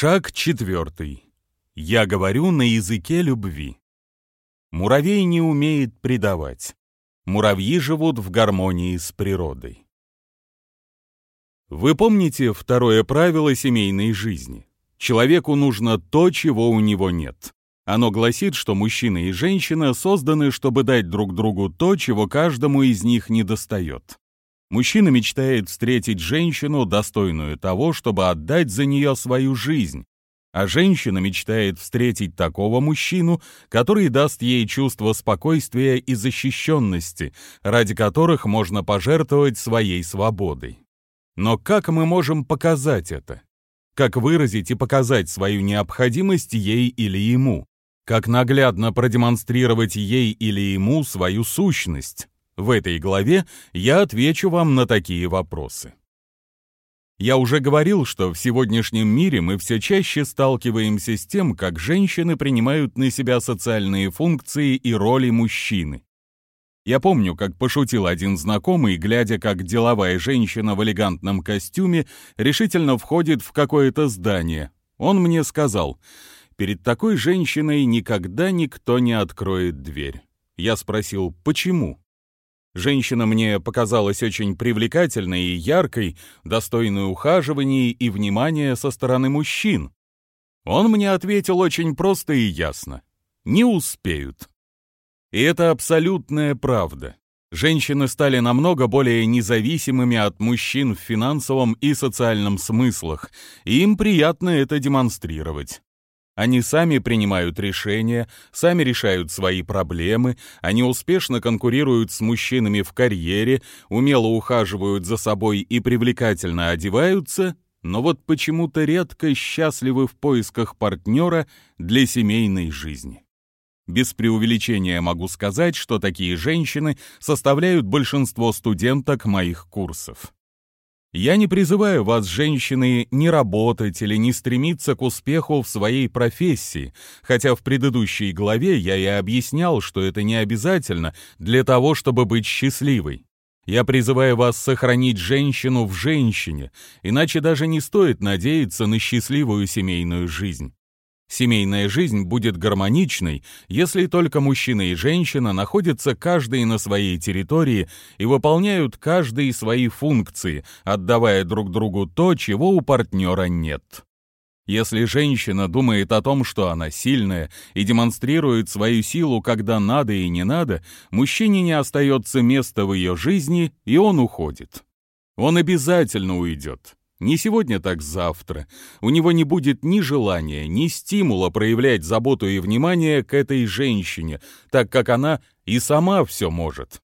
Шаг четвертый. Я говорю на языке любви. Муравей не умеет предавать. Муравьи живут в гармонии с природой. Вы помните второе правило семейной жизни? Человеку нужно то, чего у него нет. Оно гласит, что мужчина и женщина созданы, чтобы дать друг другу то, чего каждому из них недостает. Мужчина мечтает встретить женщину, достойную того, чтобы отдать за нее свою жизнь, а женщина мечтает встретить такого мужчину, который даст ей чувство спокойствия и защищенности, ради которых можно пожертвовать своей свободой. Но как мы можем показать это? Как выразить и показать свою необходимость ей или ему? Как наглядно продемонстрировать ей или ему свою сущность? В этой главе я отвечу вам на такие вопросы. Я уже говорил, что в сегодняшнем мире мы все чаще сталкиваемся с тем, как женщины принимают на себя социальные функции и роли мужчины. Я помню, как пошутил один знакомый, глядя, как деловая женщина в элегантном костюме решительно входит в какое-то здание. Он мне сказал, перед такой женщиной никогда никто не откроет дверь. Я спросил, почему? Женщина мне показалась очень привлекательной и яркой, достойной ухаживаний и внимания со стороны мужчин. Он мне ответил очень просто и ясно. Не успеют. И это абсолютная правда. Женщины стали намного более независимыми от мужчин в финансовом и социальном смыслах, и им приятно это демонстрировать. Они сами принимают решения, сами решают свои проблемы, они успешно конкурируют с мужчинами в карьере, умело ухаживают за собой и привлекательно одеваются, но вот почему-то редко счастливы в поисках партнера для семейной жизни. Без преувеличения могу сказать, что такие женщины составляют большинство студенток моих курсов. Я не призываю вас, женщины, не работать или не стремиться к успеху в своей профессии, хотя в предыдущей главе я и объяснял, что это не обязательно для того, чтобы быть счастливой. Я призываю вас сохранить женщину в женщине, иначе даже не стоит надеяться на счастливую семейную жизнь. Семейная жизнь будет гармоничной, если только мужчина и женщина находятся каждый на своей территории и выполняют каждый свои функции, отдавая друг другу то, чего у партнера нет. Если женщина думает о том, что она сильная, и демонстрирует свою силу, когда надо и не надо, мужчине не остается места в ее жизни, и он уходит. Он обязательно уйдет. Не сегодня, так завтра. У него не будет ни желания, ни стимула проявлять заботу и внимание к этой женщине, так как она и сама все может.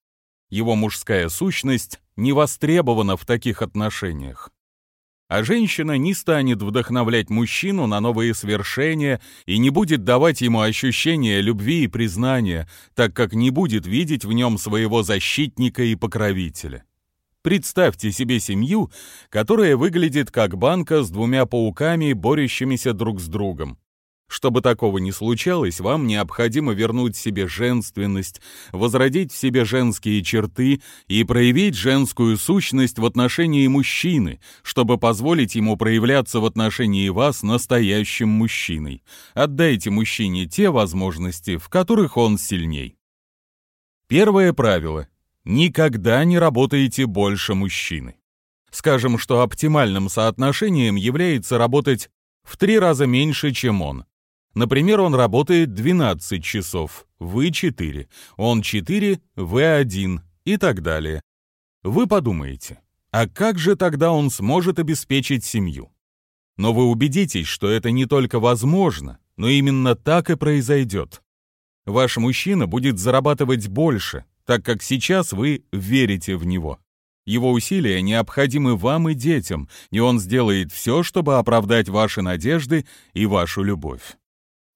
Его мужская сущность не востребована в таких отношениях. А женщина не станет вдохновлять мужчину на новые свершения и не будет давать ему ощущение любви и признания, так как не будет видеть в нем своего защитника и покровителя. Представьте себе семью, которая выглядит как банка с двумя пауками, борющимися друг с другом. Чтобы такого не случалось, вам необходимо вернуть себе женственность, возродить в себе женские черты и проявить женскую сущность в отношении мужчины, чтобы позволить ему проявляться в отношении вас настоящим мужчиной. Отдайте мужчине те возможности, в которых он сильней. Первое правило никогда не работаете больше мужчины. Скажем, что оптимальным соотношением является работать в три раза меньше, чем он. Например, он работает 12 часов, вы 4, он 4, вы 1 и так далее. Вы подумаете, а как же тогда он сможет обеспечить семью? Но вы убедитесь, что это не только возможно, но именно так и произойдет. Ваш мужчина будет зарабатывать больше, так как сейчас вы верите в него. Его усилия необходимы вам и детям, и он сделает все, чтобы оправдать ваши надежды и вашу любовь.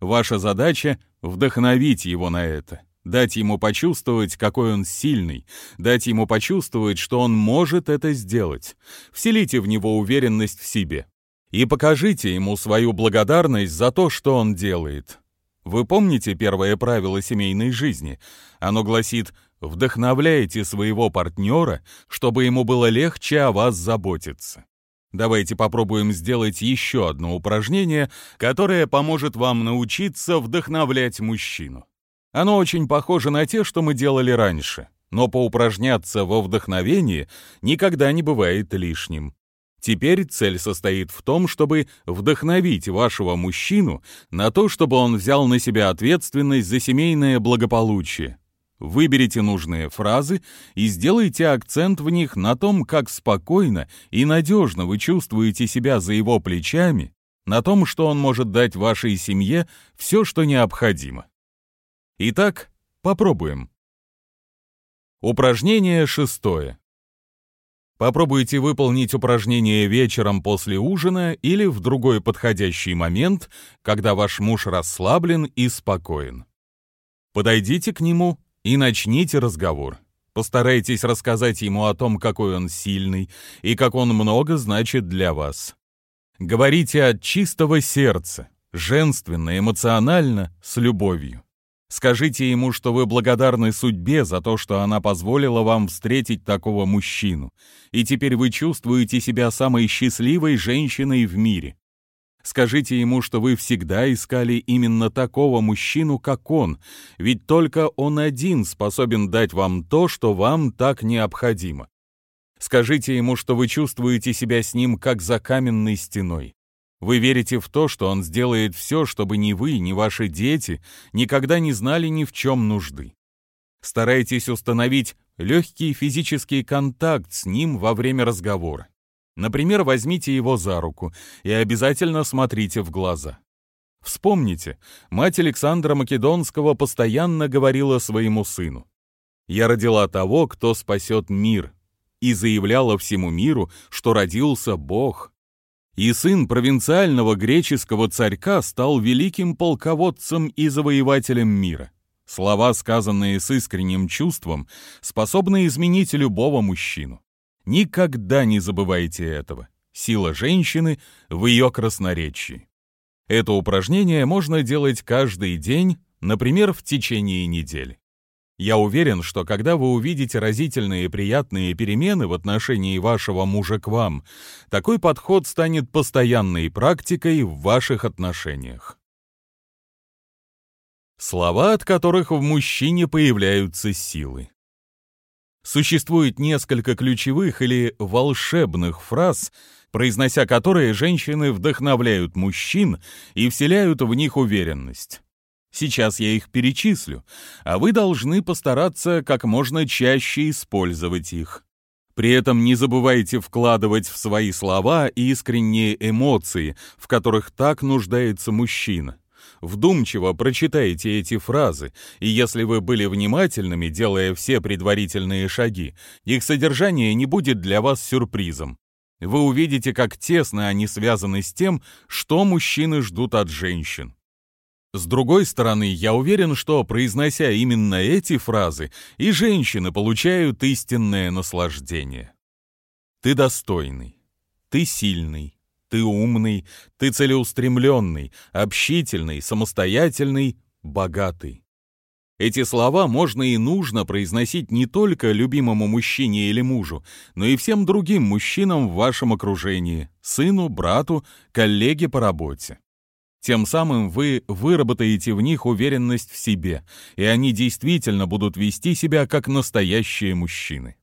Ваша задача — вдохновить его на это, дать ему почувствовать, какой он сильный, дать ему почувствовать, что он может это сделать. Вселите в него уверенность в себе и покажите ему свою благодарность за то, что он делает. Вы помните первое правило семейной жизни? Оно гласит Вдохновляйте своего партнера, чтобы ему было легче о вас заботиться. Давайте попробуем сделать еще одно упражнение, которое поможет вам научиться вдохновлять мужчину. Оно очень похоже на те, что мы делали раньше, но поупражняться во вдохновении никогда не бывает лишним. Теперь цель состоит в том, чтобы вдохновить вашего мужчину на то, чтобы он взял на себя ответственность за семейное благополучие, Выберите нужные фразы и сделайте акцент в них на том, как спокойно и надежно вы чувствуете себя за его плечами, на том, что он может дать вашей семье все, что необходимо. Итак, попробуем. Упражнение шестое. Попробуйте выполнить упражнение вечером после ужина или в другой подходящий момент, когда ваш муж расслаблен и спокоен. Подойдите к нему и начните разговор. Постарайтесь рассказать ему о том, какой он сильный и как он много значит для вас. Говорите от чистого сердца, женственно, эмоционально, с любовью. Скажите ему, что вы благодарны судьбе за то, что она позволила вам встретить такого мужчину, и теперь вы чувствуете себя самой счастливой женщиной в мире. Скажите ему, что вы всегда искали именно такого мужчину, как он, ведь только он один способен дать вам то, что вам так необходимо. Скажите ему, что вы чувствуете себя с ним как за каменной стеной. Вы верите в то, что он сделает все, чтобы ни вы, ни ваши дети никогда не знали ни в чем нужды. Старайтесь установить легкий физический контакт с ним во время разговора. Например, возьмите его за руку и обязательно смотрите в глаза. Вспомните, мать Александра Македонского постоянно говорила своему сыну, «Я родила того, кто спасет мир», и заявляла всему миру, что родился Бог. И сын провинциального греческого царька стал великим полководцем и завоевателем мира. Слова, сказанные с искренним чувством, способны изменить любого мужчину. Никогда не забывайте этого. Сила женщины в ее красноречии. Это упражнение можно делать каждый день, например, в течение недели. Я уверен, что когда вы увидите разительные и приятные перемены в отношении вашего мужа к вам, такой подход станет постоянной практикой в ваших отношениях. Слова, от которых в мужчине появляются силы. Существует несколько ключевых или волшебных фраз, произнося которые женщины вдохновляют мужчин и вселяют в них уверенность. Сейчас я их перечислю, а вы должны постараться как можно чаще использовать их. При этом не забывайте вкладывать в свои слова искренние эмоции, в которых так нуждается мужчина вдумчиво прочитайте эти фразы, и если вы были внимательными, делая все предварительные шаги, их содержание не будет для вас сюрпризом. Вы увидите, как тесно они связаны с тем, что мужчины ждут от женщин. С другой стороны, я уверен, что, произнося именно эти фразы, и женщины получают истинное наслаждение. Ты достойный, ты сильный, ты умный, ты целеустремленный, общительный, самостоятельный, богатый. Эти слова можно и нужно произносить не только любимому мужчине или мужу, но и всем другим мужчинам в вашем окружении, сыну, брату, коллеге по работе. Тем самым вы выработаете в них уверенность в себе, и они действительно будут вести себя как настоящие мужчины.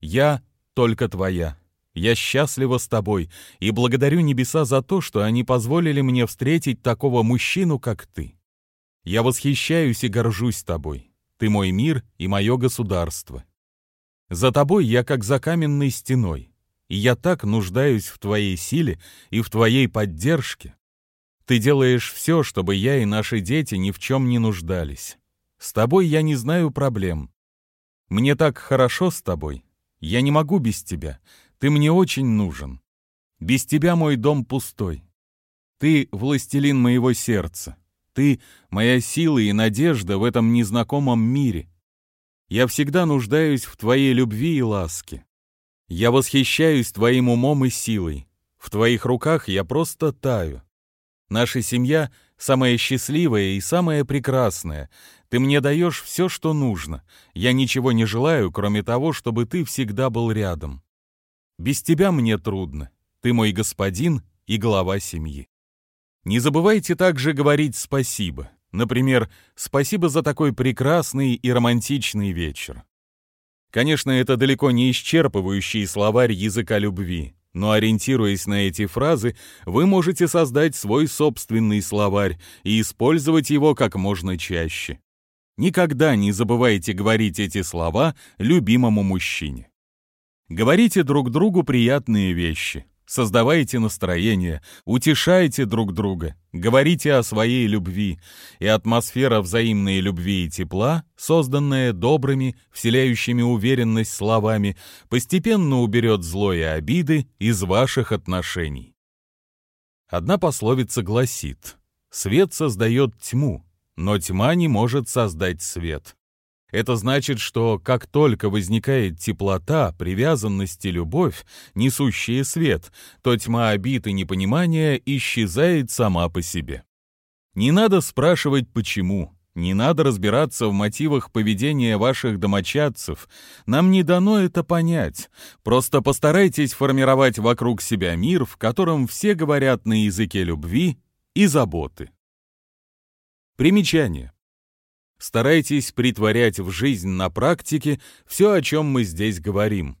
«Я только твоя», я счастлива с тобой и благодарю небеса за то, что они позволили мне встретить такого мужчину, как ты. Я восхищаюсь и горжусь тобой. Ты мой мир и мое государство. За тобой я как за каменной стеной, и я так нуждаюсь в твоей силе и в твоей поддержке. Ты делаешь все, чтобы я и наши дети ни в чем не нуждались. С тобой я не знаю проблем. Мне так хорошо с тобой. Я не могу без тебя. Ты мне очень нужен. Без тебя мой дом пустой. Ты — властелин моего сердца. Ты — моя сила и надежда в этом незнакомом мире. Я всегда нуждаюсь в твоей любви и ласке. Я восхищаюсь твоим умом и силой. В твоих руках я просто таю. Наша семья самая счастливая и самая прекрасная. Ты мне даешь все, что нужно. Я ничего не желаю, кроме того, чтобы ты всегда был рядом. Без тебя мне трудно. ты мой господин и глава семьи. Не забывайте также говорить спасибо. Например, спасибо за такой прекрасный и романтичный вечер. Конечно, это далеко не исчерпывающий словарь языка любви, но ориентируясь на эти фразы, вы можете создать свой собственный словарь и использовать его как можно чаще. Никогда не забывайте говорить эти слова любимому мужчине. Говорите друг другу приятные вещи, создавайте настроение, утешайте друг друга, говорите о своей любви, и атмосфера взаимной любви и тепла, созданная добрыми, вселяющими уверенность словами, постепенно уберет зло обиды из ваших отношений. Одна пословица гласит «Свет создает тьму, но тьма не может создать свет». Это значит, что как только возникает теплота, привязанность и любовь, несущие свет, то тьма обид и непонимания исчезает сама по себе. Не надо спрашивать почему, не надо разбираться в мотивах поведения ваших домочадцев. Нам не дано это понять. Просто постарайтесь формировать вокруг себя мир, в котором все говорят на языке любви и заботы. Примечание. Старайтесь притворять в жизнь на практике все, о чем мы здесь говорим.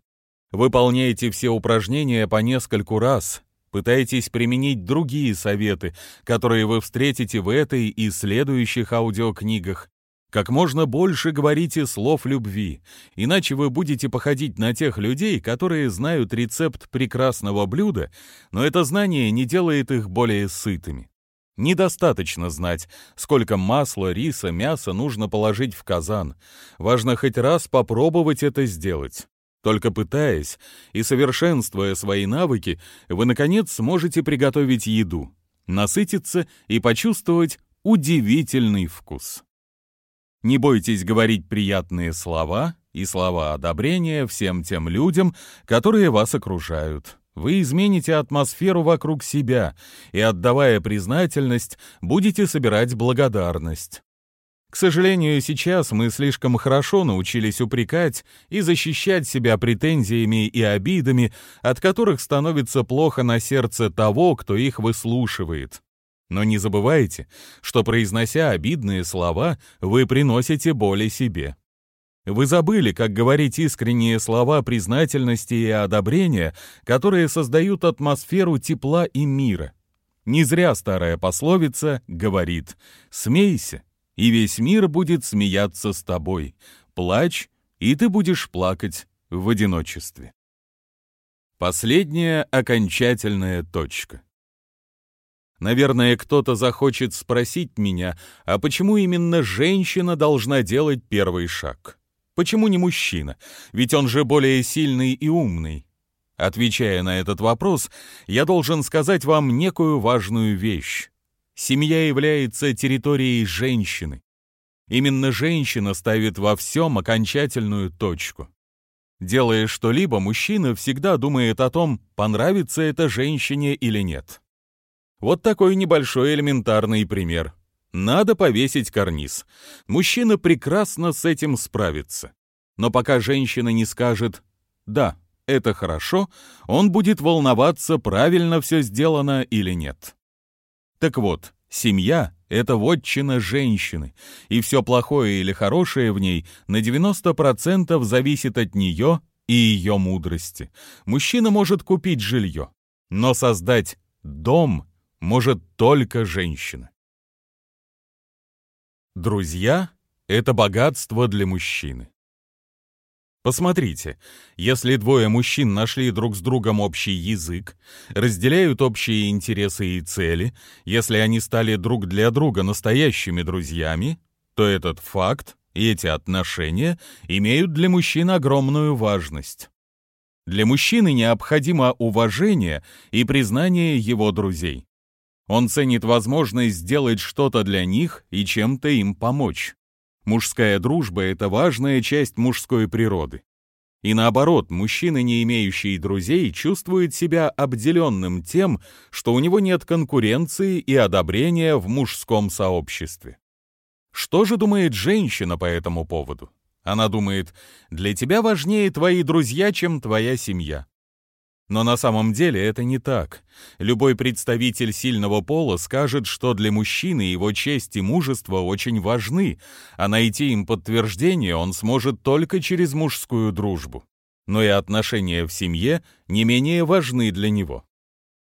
Выполняйте все упражнения по нескольку раз. Пытайтесь применить другие советы, которые вы встретите в этой и следующих аудиокнигах. Как можно больше говорите слов любви, иначе вы будете походить на тех людей, которые знают рецепт прекрасного блюда, но это знание не делает их более сытыми. Недостаточно знать, сколько масла, риса, мяса нужно положить в казан. Важно хоть раз попробовать это сделать. Только пытаясь и совершенствуя свои навыки, вы, наконец, сможете приготовить еду, насытиться и почувствовать удивительный вкус. Не бойтесь говорить приятные слова и слова одобрения всем тем людям, которые вас окружают. Вы измените атмосферу вокруг себя и, отдавая признательность, будете собирать благодарность. К сожалению, сейчас мы слишком хорошо научились упрекать и защищать себя претензиями и обидами, от которых становится плохо на сердце того, кто их выслушивает. Но не забывайте, что, произнося обидные слова, вы приносите боли себе. Вы забыли, как говорить искренние слова признательности и одобрения, которые создают атмосферу тепла и мира. Не зря старая пословица говорит «Смейся, и весь мир будет смеяться с тобой. Плачь, и ты будешь плакать в одиночестве». Последняя окончательная точка. Наверное, кто-то захочет спросить меня, а почему именно женщина должна делать первый шаг? Почему не мужчина? Ведь он же более сильный и умный. Отвечая на этот вопрос, я должен сказать вам некую важную вещь. Семья является территорией женщины. Именно женщина ставит во всем окончательную точку. Делая что-либо, мужчина всегда думает о том, понравится это женщине или нет. Вот такой небольшой элементарный пример. Надо повесить карниз. Мужчина прекрасно с этим справится. Но пока женщина не скажет «да, это хорошо», он будет волноваться, правильно все сделано или нет. Так вот, семья — это вотчина женщины, и все плохое или хорошее в ней на 90% зависит от нее и ее мудрости. Мужчина может купить жилье, но создать дом может только женщина. Друзья — это богатство для мужчины. Посмотрите, если двое мужчин нашли друг с другом общий язык, разделяют общие интересы и цели, если они стали друг для друга настоящими друзьями, то этот факт и эти отношения имеют для мужчин огромную важность. Для мужчины необходимо уважение и признание его друзей. Он ценит возможность сделать что-то для них и чем-то им помочь. Мужская дружба — это важная часть мужской природы. И наоборот, мужчина, не имеющий друзей, чувствует себя обделенным тем, что у него нет конкуренции и одобрения в мужском сообществе. Что же думает женщина по этому поводу? Она думает, для тебя важнее твои друзья, чем твоя семья. Но на самом деле это не так. Любой представитель сильного пола скажет, что для мужчины его честь и мужество очень важны, а найти им подтверждение он сможет только через мужскую дружбу. Но и отношения в семье не менее важны для него.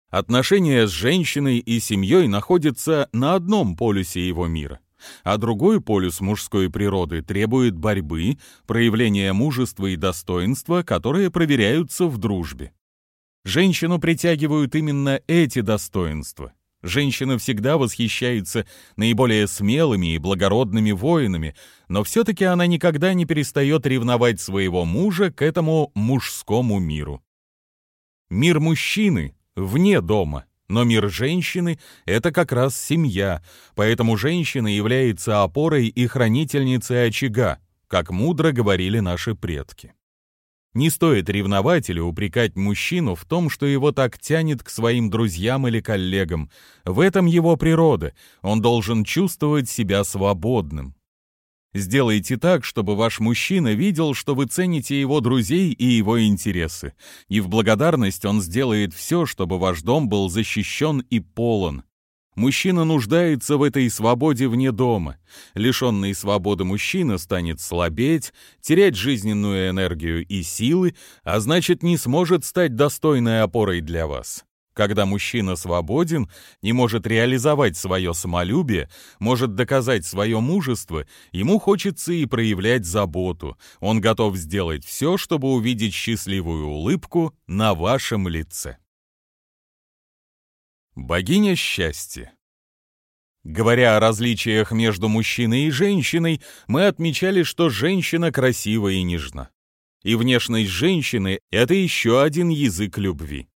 Отношения с женщиной и семьей находятся на одном полюсе его мира — а другой полюс мужской природы требует борьбы, проявления мужества и достоинства, которые проверяются в дружбе. Женщину притягивают именно эти достоинства. Женщина всегда восхищается наиболее смелыми и благородными воинами, но все-таки она никогда не перестает ревновать своего мужа к этому мужскому миру. Мир мужчины вне дома, но мир женщины — это как раз семья, поэтому женщина является опорой и хранительницей очага, как мудро говорили наши предки. Не стоит ревновать или упрекать мужчину в том, что его так тянет к своим друзьям или коллегам. В этом его природа, он должен чувствовать себя свободным. Сделайте так, чтобы ваш мужчина видел, что вы цените его друзей и его интересы, и в благодарность он сделает все, чтобы ваш дом был защищен и полон. Мужчина нуждается в этой свободе вне дома. Лишенный свободы мужчина станет слабеть, терять жизненную энергию и силы, а значит не сможет стать достойной опорой для вас. Когда мужчина свободен и может реализовать свое самолюбие, может доказать свое мужество, ему хочется и проявлять заботу. Он готов сделать все, чтобы увидеть счастливую улыбку на вашем лице. Богиня счастья. Говоря о различиях между мужчиной и женщиной, мы отмечали, что женщина красива и нежна. И внешность женщины — это еще один язык любви.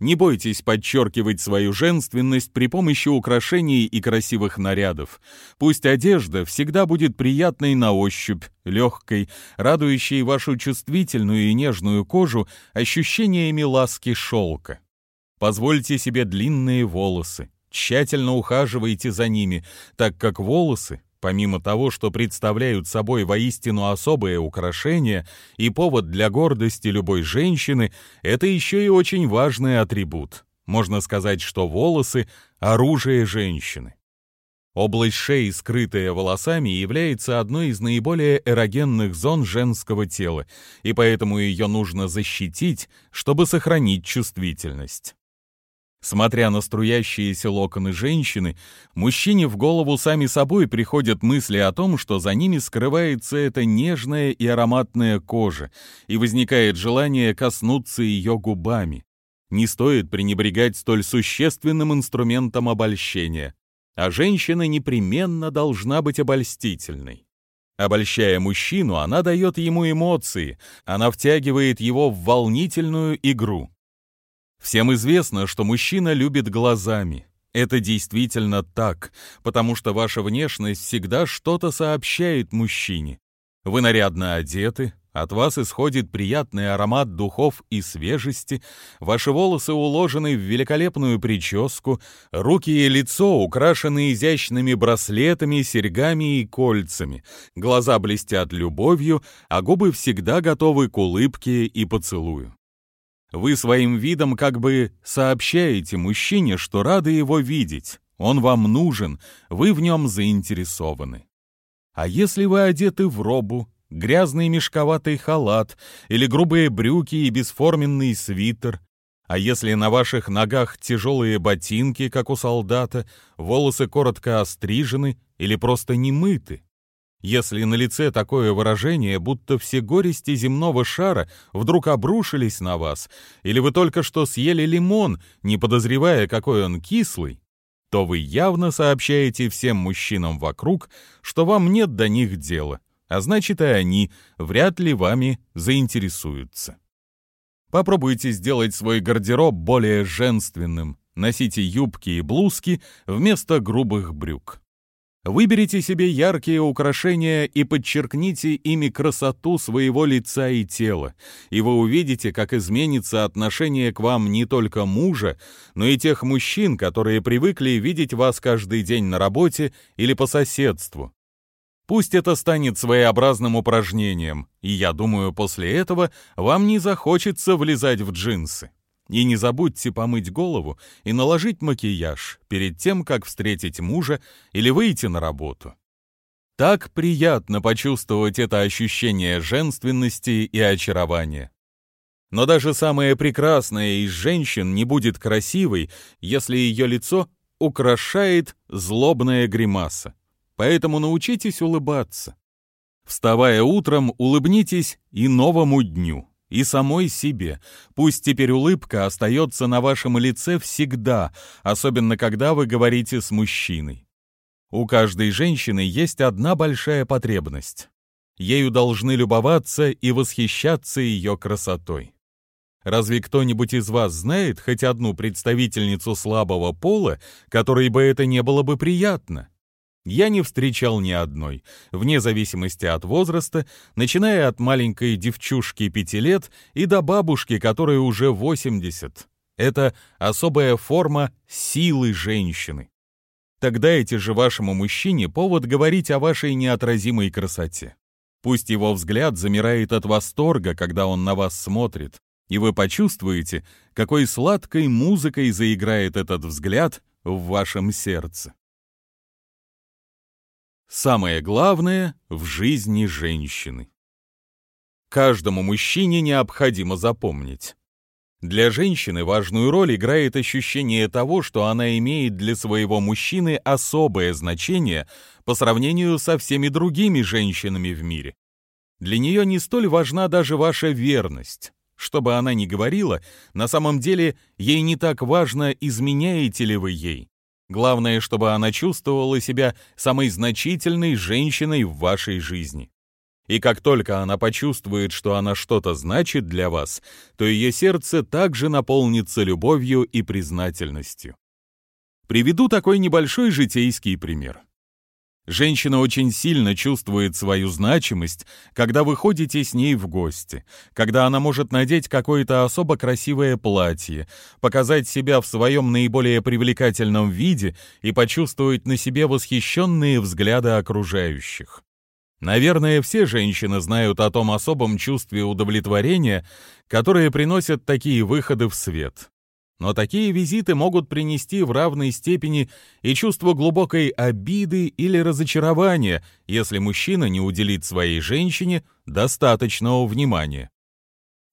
Не бойтесь подчеркивать свою женственность при помощи украшений и красивых нарядов. Пусть одежда всегда будет приятной на ощупь, легкой, радующей вашу чувствительную и нежную кожу ощущениями ласки шелка. Позвольте себе длинные волосы. Тщательно ухаживайте за ними, так как волосы, помимо того, что представляют собой воистину особое украшение и повод для гордости любой женщины, это еще и очень важный атрибут. Можно сказать, что волосы — оружие женщины. Область шеи, скрытая волосами, является одной из наиболее эрогенных зон женского тела, и поэтому ее нужно защитить, чтобы сохранить чувствительность. Смотря на струящиеся локоны женщины, мужчине в голову сами собой приходят мысли о том, что за ними скрывается эта нежная и ароматная кожа, и возникает желание коснуться ее губами. Не стоит пренебрегать столь существенным инструментом обольщения, а женщина непременно должна быть обольстительной. Обольщая мужчину, она дает ему эмоции, она втягивает его в волнительную игру. Всем известно, что мужчина любит глазами. Это действительно так, потому что ваша внешность всегда что-то сообщает мужчине. Вы нарядно одеты, от вас исходит приятный аромат духов и свежести, ваши волосы уложены в великолепную прическу, руки и лицо украшены изящными браслетами, серьгами и кольцами, глаза блестят любовью, а губы всегда готовы к улыбке и поцелую. Вы своим видом как бы сообщаете мужчине, что рады его видеть, он вам нужен, вы в нем заинтересованы. А если вы одеты в робу, грязный мешковатый халат или грубые брюки и бесформенный свитер, а если на ваших ногах тяжелые ботинки, как у солдата, волосы коротко острижены или просто не мыты, если на лице такое выражение, будто все горести земного шара вдруг обрушились на вас, или вы только что съели лимон, не подозревая, какой он кислый, то вы явно сообщаете всем мужчинам вокруг, что вам нет до них дела, а значит и они вряд ли вами заинтересуются. Попробуйте сделать свой гардероб более женственным. Носите юбки и блузки вместо грубых брюк. Выберите себе яркие украшения и подчеркните ими красоту своего лица и тела, и вы увидите, как изменится отношение к вам не только мужа, но и тех мужчин, которые привыкли видеть вас каждый день на работе или по соседству. Пусть это станет своеобразным упражнением, и я думаю, после этого вам не захочется влезать в джинсы. И не забудьте помыть голову и наложить макияж перед тем, как встретить мужа или выйти на работу. Так приятно почувствовать это ощущение женственности и очарования. Но даже самая прекрасная из женщин не будет красивой, если ее лицо украшает злобная гримаса. Поэтому научитесь улыбаться. Вставая утром, улыбнитесь и новому дню, и самой себе. Пусть теперь улыбка остается на вашем лице всегда, особенно когда вы говорите с мужчиной. У каждой женщины есть одна большая потребность. Ею должны любоваться и восхищаться ее красотой. Разве кто-нибудь из вас знает хоть одну представительницу слабого пола, которой бы это не было бы приятно? Я не встречал ни одной, вне зависимости от возраста, начиная от маленькой девчушки пяти лет и до бабушки, которой уже 80. Это особая форма силы женщины. Тогда эти же вашему мужчине повод говорить о вашей неотразимой красоте. Пусть его взгляд замирает от восторга, когда он на вас смотрит, и вы почувствуете, какой сладкой музыкой заиграет этот взгляд в вашем сердце. Самое главное в жизни женщины. Каждому мужчине необходимо запомнить. Для женщины важную роль играет ощущение того, что она имеет для своего мужчины особое значение по сравнению со всеми другими женщинами в мире. Для нее не столь важна даже ваша верность. Что бы она ни говорила, на самом деле ей не так важно, изменяете ли вы ей. Главное, чтобы она чувствовала себя самой значительной женщиной в вашей жизни. И как только она почувствует, что она что-то значит для вас, то ее сердце также наполнится любовью и признательностью. Приведу такой небольшой житейский пример. Женщина очень сильно чувствует свою значимость, когда вы ходите с ней в гости, когда она может надеть какое-то особо красивое платье, показать себя в своем наиболее привлекательном виде и почувствовать на себе восхищенные взгляды окружающих. Наверное, все женщины знают о том особом чувстве удовлетворения, которое приносят такие выходы в свет. Но такие визиты могут принести в равной степени и чувство глубокой обиды или разочарования, если мужчина не уделит своей женщине достаточного внимания.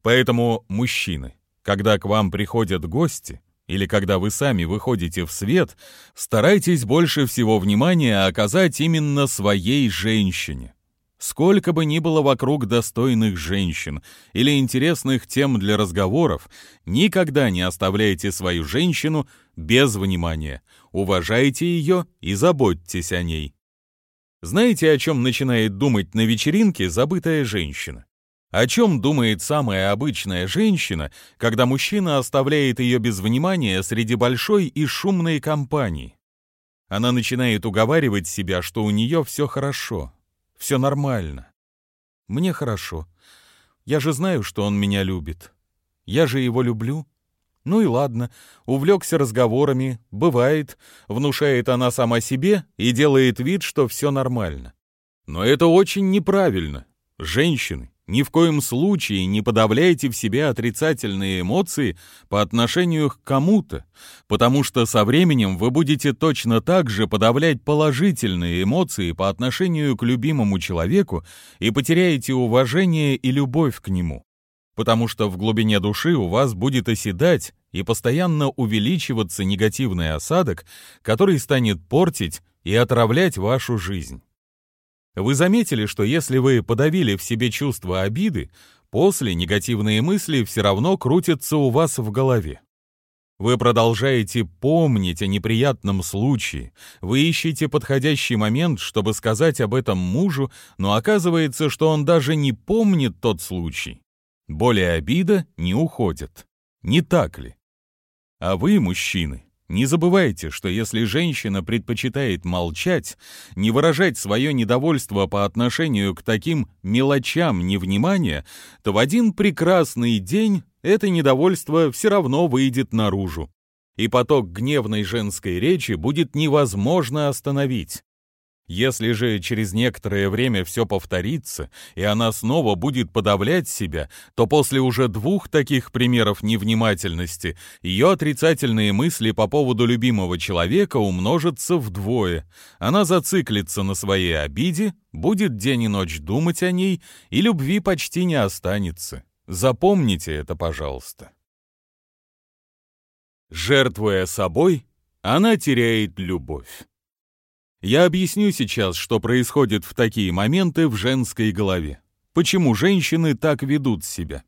Поэтому, мужчины, когда к вам приходят гости, или когда вы сами выходите в свет, старайтесь больше всего внимания оказать именно своей женщине. Сколько бы ни было вокруг достойных женщин или интересных тем для разговоров, никогда не оставляйте свою женщину без внимания. Уважайте ее и заботьтесь о ней. Знаете, о чем начинает думать на вечеринке забытая женщина? О чем думает самая обычная женщина, когда мужчина оставляет ее без внимания среди большой и шумной компании? Она начинает уговаривать себя, что у нее все хорошо, все нормально. Мне хорошо. Я же знаю, что он меня любит. Я же его люблю. Ну и ладно, увлекся разговорами, бывает, внушает она сама себе и делает вид, что все нормально. Но это очень неправильно. Женщины, ни в коем случае не подавляйте в себе отрицательные эмоции по отношению к кому-то, потому что со временем вы будете точно так же подавлять положительные эмоции по отношению к любимому человеку и потеряете уважение и любовь к нему. Потому что в глубине души у вас будет оседать и постоянно увеличиваться негативный осадок, который станет портить и отравлять вашу жизнь. Вы заметили, что если вы подавили в себе чувство обиды, после негативные мысли все равно крутятся у вас в голове. Вы продолжаете помнить о неприятном случае, вы ищете подходящий момент, чтобы сказать об этом мужу, но оказывается, что он даже не помнит тот случай. Более обида не уходит. Не так ли? А вы, мужчины, не забывайте, что если женщина предпочитает молчать, не выражать свое недовольство по отношению к таким мелочам невнимания, то в один прекрасный день это недовольство все равно выйдет наружу, и поток гневной женской речи будет невозможно остановить. Если же через некоторое время все повторится, и она снова будет подавлять себя, то после уже двух таких примеров невнимательности ее отрицательные мысли по поводу любимого человека умножатся вдвое. Она зациклится на своей обиде, будет день и ночь думать о ней, и любви почти не останется. Запомните это, пожалуйста. Жертвуя собой, она теряет любовь. Я объясню сейчас, что происходит в такие моменты в женской голове. Почему женщины так ведут себя.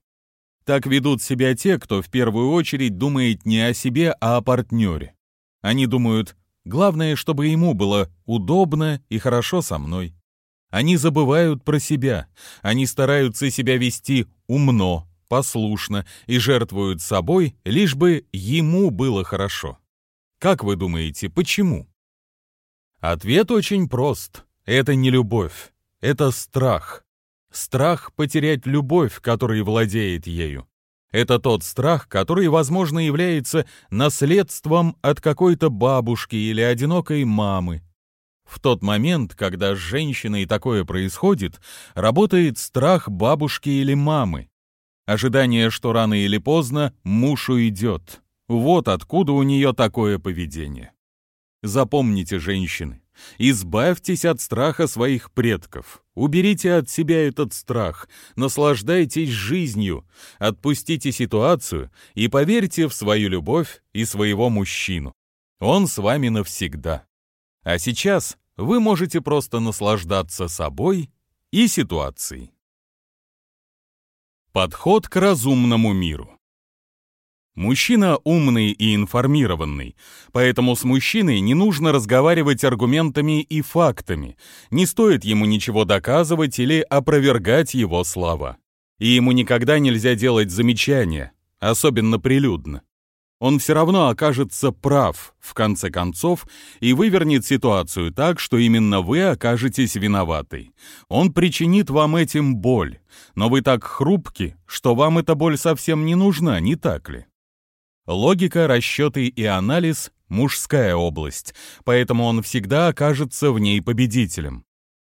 Так ведут себя те, кто в первую очередь думает не о себе, а о партнере. Они думают, главное, чтобы ему было удобно и хорошо со мной. Они забывают про себя, они стараются себя вести умно, послушно и жертвуют собой, лишь бы ему было хорошо. Как вы думаете, почему? Ответ очень прост. Это не любовь, это страх. Страх потерять любовь, которой владеет ею. Это тот страх, который, возможно, является наследством от какой-то бабушки или одинокой мамы. В тот момент, когда с женщиной такое происходит, работает страх бабушки или мамы. Ожидание, что рано или поздно муж уйдет. Вот откуда у нее такое поведение. Запомните, женщины, избавьтесь от страха своих предков. Уберите от себя этот страх, наслаждайтесь жизнью, отпустите ситуацию и поверьте в свою любовь и своего мужчину. Он с вами навсегда. А сейчас вы можете просто наслаждаться собой и ситуацией. Подход к разумному миру. Мужчина умный и информированный, поэтому с мужчиной не нужно разговаривать аргументами и фактами, не стоит ему ничего доказывать или опровергать его слова. И ему никогда нельзя делать замечания, особенно прилюдно. Он все равно окажется прав, в конце концов, и вывернет ситуацию так, что именно вы окажетесь виноватой. Он причинит вам этим боль, но вы так хрупки, что вам эта боль совсем не нужна, не так ли? Логика, расчеты и анализ – мужская область, поэтому он всегда окажется в ней победителем.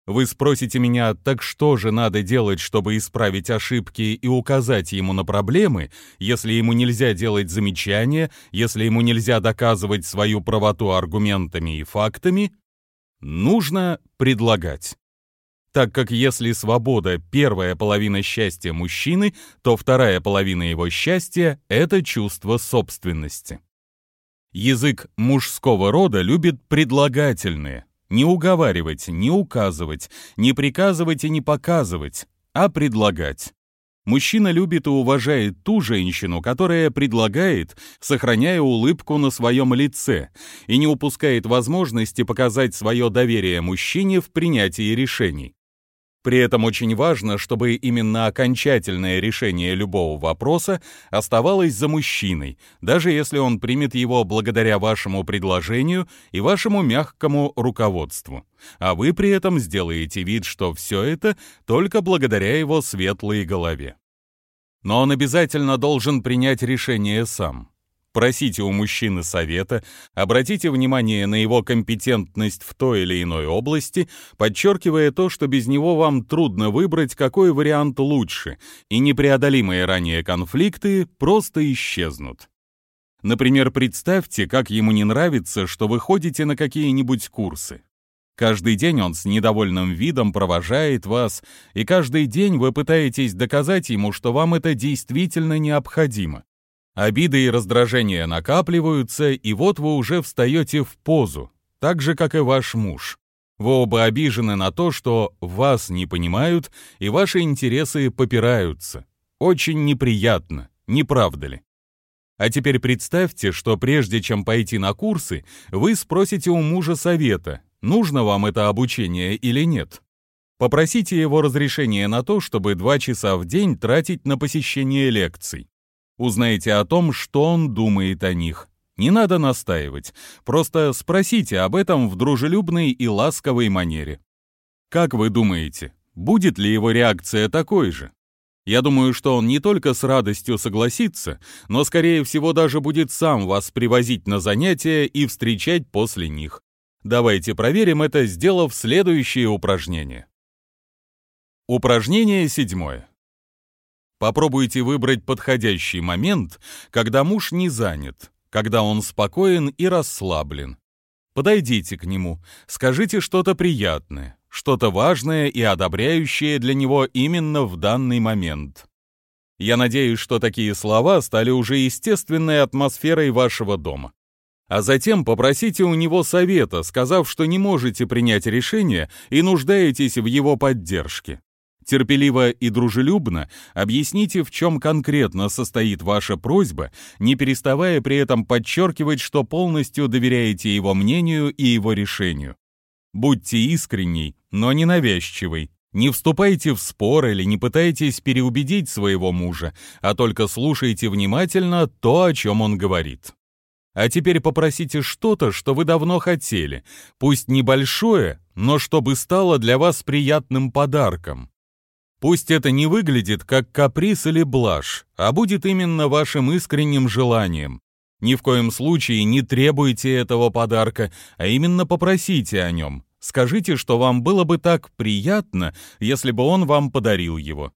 Вы спросите меня, так что же надо делать, чтобы исправить ошибки и указать ему на проблемы, если ему нельзя делать замечания, если ему нельзя доказывать свою правоту аргументами и фактами? Нужно предлагать так как если свобода — первая половина счастья мужчины, то вторая половина его счастья — это чувство собственности. Язык мужского рода любит предлагательные. Не уговаривать, не указывать, не приказывать и не показывать, а предлагать. Мужчина любит и уважает ту женщину, которая предлагает, сохраняя улыбку на своем лице, и не упускает возможности показать свое доверие мужчине в принятии решений. При этом очень важно, чтобы именно окончательное решение любого вопроса оставалось за мужчиной, даже если он примет его благодаря вашему предложению и вашему мягкому руководству. А вы при этом сделаете вид, что все это только благодаря его светлой голове. Но он обязательно должен принять решение сам. Просите у мужчины совета, обратите внимание на его компетентность в той или иной области, подчеркивая то, что без него вам трудно выбрать, какой вариант лучше, и непреодолимые ранее конфликты просто исчезнут. Например, представьте, как ему не нравится, что вы ходите на какие-нибудь курсы. Каждый день он с недовольным видом провожает вас, и каждый день вы пытаетесь доказать ему, что вам это действительно необходимо. Обиды и раздражения накапливаются, и вот вы уже встаете в позу, так же, как и ваш муж. Вы оба обижены на то, что вас не понимают, и ваши интересы попираются. Очень неприятно, не правда ли? А теперь представьте, что прежде чем пойти на курсы, вы спросите у мужа совета, нужно вам это обучение или нет. Попросите его разрешения на то, чтобы два часа в день тратить на посещение лекций. Узнайте о том, что он думает о них. Не надо настаивать, просто спросите об этом в дружелюбной и ласковой манере. Как вы думаете, будет ли его реакция такой же? Я думаю, что он не только с радостью согласится, но, скорее всего, даже будет сам вас привозить на занятия и встречать после них. Давайте проверим это, сделав следующее упражнение. Упражнение седьмое. Попробуйте выбрать подходящий момент, когда муж не занят, когда он спокоен и расслаблен. Подойдите к нему, скажите что-то приятное, что-то важное и одобряющее для него именно в данный момент. Я надеюсь, что такие слова стали уже естественной атмосферой вашего дома. А затем попросите у него совета, сказав, что не можете принять решение и нуждаетесь в его поддержке. Терпеливо и дружелюбно объясните, в чем конкретно состоит ваша просьба, не переставая при этом подчеркивать, что полностью доверяете его мнению и его решению. Будьте искренней, но не навязчивой. Не вступайте в спор или не пытайтесь переубедить своего мужа, а только слушайте внимательно то, о чем он говорит. А теперь попросите что-то, что вы давно хотели, пусть небольшое, но чтобы стало для вас приятным подарком. Пусть это не выглядит как каприз или блажь, а будет именно вашим искренним желанием. Ни в коем случае не требуйте этого подарка, а именно попросите о нем. Скажите, что вам было бы так приятно, если бы он вам подарил его.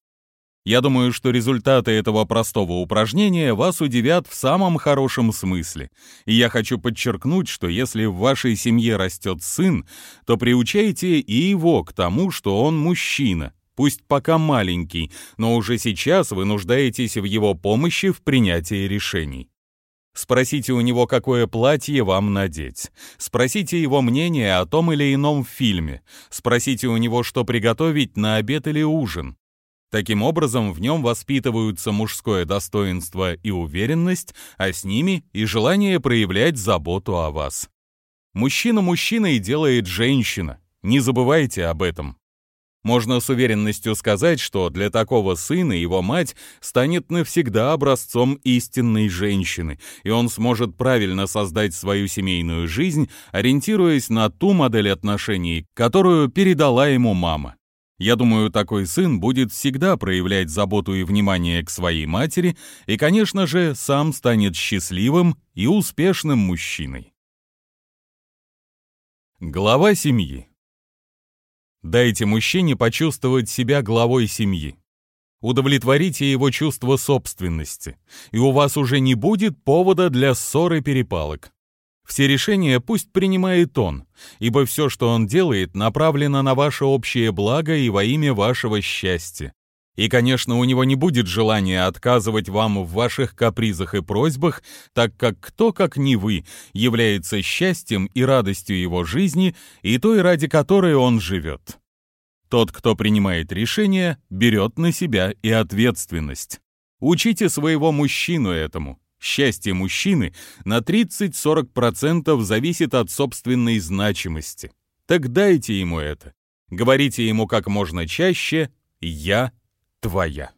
Я думаю, что результаты этого простого упражнения вас удивят в самом хорошем смысле. И я хочу подчеркнуть, что если в вашей семье растет сын, то приучайте и его к тому, что он мужчина, пусть пока маленький, но уже сейчас вы нуждаетесь в его помощи в принятии решений. Спросите у него, какое платье вам надеть. Спросите его мнение о том или ином фильме. Спросите у него, что приготовить на обед или ужин. Таким образом, в нем воспитываются мужское достоинство и уверенность, а с ними и желание проявлять заботу о вас. Мужчина мужчиной делает женщина. Не забывайте об этом. Можно с уверенностью сказать, что для такого сына его мать станет навсегда образцом истинной женщины, и он сможет правильно создать свою семейную жизнь, ориентируясь на ту модель отношений, которую передала ему мама. Я думаю, такой сын будет всегда проявлять заботу и внимание к своей матери и, конечно же, сам станет счастливым и успешным мужчиной. Глава семьи Дайте мужчине почувствовать себя главой семьи. Удовлетворите его чувство собственности, и у вас уже не будет повода для ссор и перепалок. Все решения пусть принимает он, ибо все, что он делает, направлено на ваше общее благо и во имя вашего счастья. И, конечно, у него не будет желания отказывать вам в ваших капризах и просьбах, так как кто, как не вы, является счастьем и радостью его жизни и той, ради которой он живет. Тот, кто принимает решение, берет на себя и ответственность. Учите своего мужчину этому. Счастье мужчины на 30-40% зависит от собственной значимости. Так дайте ему это. Говорите ему как можно чаще «я твоя.